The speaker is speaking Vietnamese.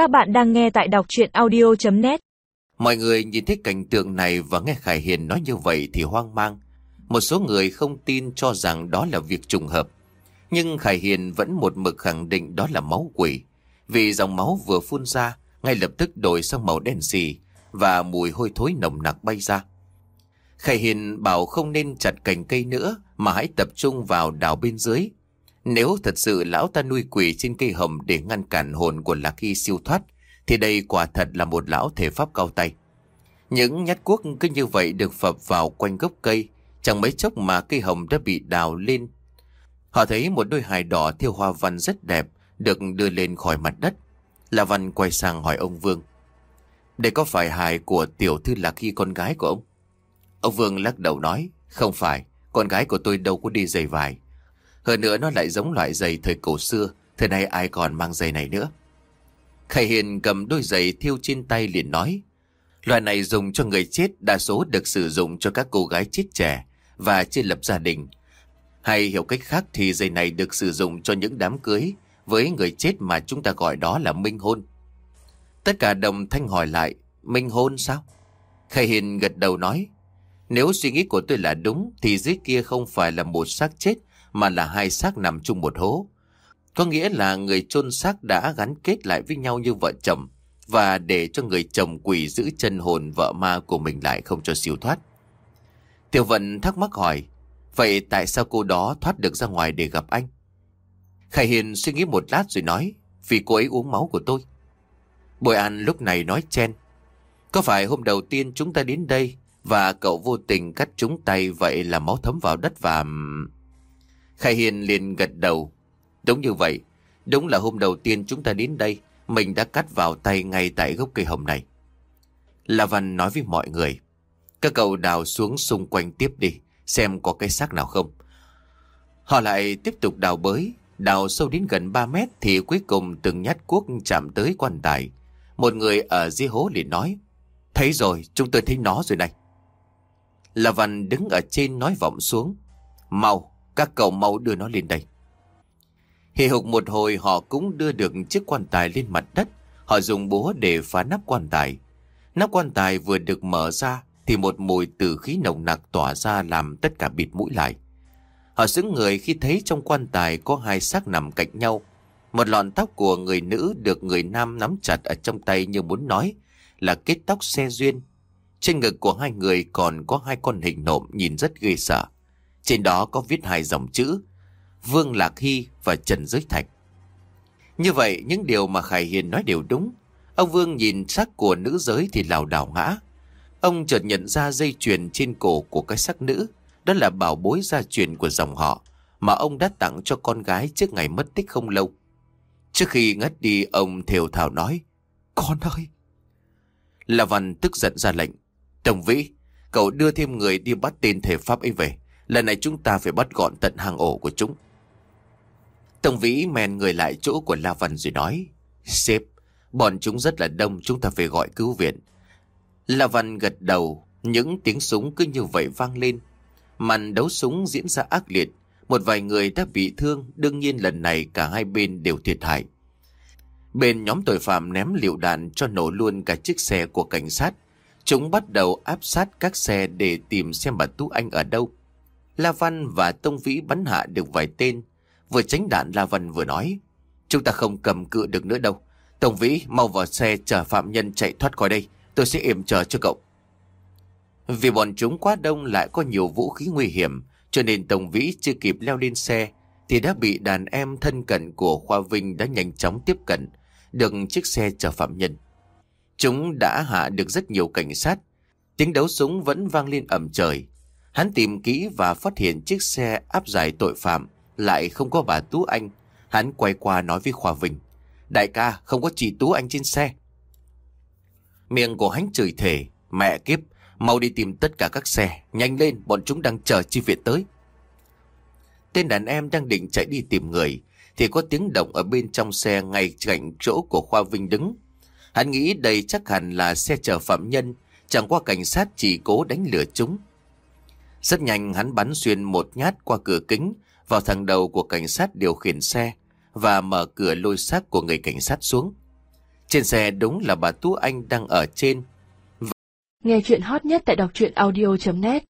Các bạn đang nghe tại đọc chuyện audio.net Mọi người nhìn thấy cảnh tượng này và nghe Khải Hiền nói như vậy thì hoang mang. Một số người không tin cho rằng đó là việc trùng hợp. Nhưng Khải Hiền vẫn một mực khẳng định đó là máu quỷ. Vì dòng máu vừa phun ra, ngay lập tức đổi sang màu đen xì và mùi hôi thối nồng nặc bay ra. Khải Hiền bảo không nên chặt cành cây nữa mà hãy tập trung vào đào bên dưới. Nếu thật sự lão ta nuôi quỷ trên cây hồng để ngăn cản hồn của Lạc Hy siêu thoát, thì đây quả thật là một lão thể pháp cao tay. Những nhát cuốc cứ như vậy được phập vào quanh gốc cây, chẳng mấy chốc mà cây hồng đã bị đào lên. Họ thấy một đôi hài đỏ theo hoa văn rất đẹp được đưa lên khỏi mặt đất. là Văn quay sang hỏi ông Vương. Đây có phải hài của tiểu thư Lạc Hy con gái của ông? Ông Vương lắc đầu nói, không phải, con gái của tôi đâu có đi giày vải. Hơn nữa nó lại giống loại giày thời cổ xưa, thời nay ai còn mang giày này nữa. Khải Hiền cầm đôi giày thiêu trên tay liền nói, loại này dùng cho người chết đa số được sử dụng cho các cô gái chết trẻ và chưa lập gia đình. Hay hiểu cách khác thì giày này được sử dụng cho những đám cưới với người chết mà chúng ta gọi đó là minh hôn. Tất cả đồng thanh hỏi lại, minh hôn sao? Khải Hiền gật đầu nói, nếu suy nghĩ của tôi là đúng thì dưới kia không phải là một xác chết mà là hai xác nằm chung một hố. Có nghĩa là người chôn xác đã gắn kết lại với nhau như vợ chồng và để cho người chồng quỷ giữ chân hồn vợ ma của mình lại không cho siêu thoát. Tiểu vận thắc mắc hỏi, vậy tại sao cô đó thoát được ra ngoài để gặp anh? Khải Hiền suy nghĩ một lát rồi nói, vì cô ấy uống máu của tôi. Bội An lúc này nói chen, có phải hôm đầu tiên chúng ta đến đây và cậu vô tình cắt trúng tay vậy là máu thấm vào đất và... Khai Hiền liền gật đầu. Đúng như vậy, đúng là hôm đầu tiên chúng ta đến đây, mình đã cắt vào tay ngay tại gốc cây hồng này. La Văn nói với mọi người, các cậu đào xuống xung quanh tiếp đi, xem có cái xác nào không. Họ lại tiếp tục đào bới, đào sâu đến gần 3 mét thì cuối cùng từng nhát cuốc chạm tới quan tài. Một người ở dưới hố liền nói, thấy rồi, chúng tôi thấy nó rồi này. La Văn đứng ở trên nói vọng xuống, mau, các cậu mau đưa nó lên đây. Hì hục một hồi, họ cũng đưa được chiếc quan tài lên mặt đất. Họ dùng búa để phá nắp quan tài. Nắp quan tài vừa được mở ra, thì một mùi tử khí nồng nặc tỏa ra làm tất cả bịt mũi lại. Họ sững người khi thấy trong quan tài có hai xác nằm cạnh nhau. Một lọn tóc của người nữ được người nam nắm chặt ở trong tay như muốn nói là kết tóc xe duyên. Trên ngực của hai người còn có hai con hình nộm nhìn rất ghê sợ. Trên đó có viết hai dòng chữ Vương Lạc Hy và Trần Giới Thạch. Như vậy, những điều mà Khải Hiền nói đều đúng. Ông Vương nhìn sắc của nữ giới thì lảo đảo ngã. Ông chợt nhận ra dây chuyền trên cổ của cái sắc nữ. Đó là bảo bối gia truyền của dòng họ mà ông đã tặng cho con gái trước ngày mất tích không lâu. Trước khi ngất đi, ông thều thào nói, Con ơi! La Văn tức giận ra lệnh. Tổng vĩ, cậu đưa thêm người đi bắt tên thể pháp ấy về. Lần này chúng ta phải bắt gọn tận hàng ổ của chúng. Tổng vĩ men người lại chỗ của La Văn rồi nói. Sếp, bọn chúng rất là đông, chúng ta phải gọi cứu viện. La Văn gật đầu, những tiếng súng cứ như vậy vang lên. Màn đấu súng diễn ra ác liệt. Một vài người đã bị thương, đương nhiên lần này cả hai bên đều thiệt hại. Bên nhóm tội phạm ném liệu đạn cho nổ luôn cả chiếc xe của cảnh sát. Chúng bắt đầu áp sát các xe để tìm xem bà Tú Anh ở đâu. La Văn và Tông Vĩ bắn hạ được vài tên. Vừa tránh đạn, La Văn vừa nói. Chúng ta không cầm cự được nữa đâu. Tông Vĩ, mau vào xe chở phạm nhân chạy thoát khỏi đây. Tôi sẽ yểm chờ cho cậu. Vì bọn chúng quá đông lại có nhiều vũ khí nguy hiểm. Cho nên Tông Vĩ chưa kịp leo lên xe. Thì đã bị đàn em thân cận của Khoa Vinh đã nhanh chóng tiếp cận. Được chiếc xe chở phạm nhân. Chúng đã hạ được rất nhiều cảnh sát. Tiếng đấu súng vẫn vang lên ẩm trời. Hắn tìm kỹ và phát hiện chiếc xe áp giải tội phạm lại không có bà Tú Anh. Hắn quay qua nói với Khoa Vinh. Đại ca, không có chị Tú Anh trên xe. Miệng của hắn chửi thề. Mẹ kiếp, mau đi tìm tất cả các xe. Nhanh lên, bọn chúng đang chờ chi viện tới. Tên đàn em đang định chạy đi tìm người. Thì có tiếng động ở bên trong xe ngay cạnh chỗ của Khoa Vinh đứng. Hắn nghĩ đây chắc hẳn là xe chở phạm nhân. Chẳng qua cảnh sát chỉ cố đánh lửa chúng. Rất nhanh hắn bắn xuyên một nhát qua cửa kính, vào thằng đầu của cảnh sát điều khiển xe, và mở cửa lôi xác của người cảnh sát xuống. Trên xe đúng là bà Tú Anh đang ở trên. Nghe chuyện hot nhất tại đọc truyện audio.net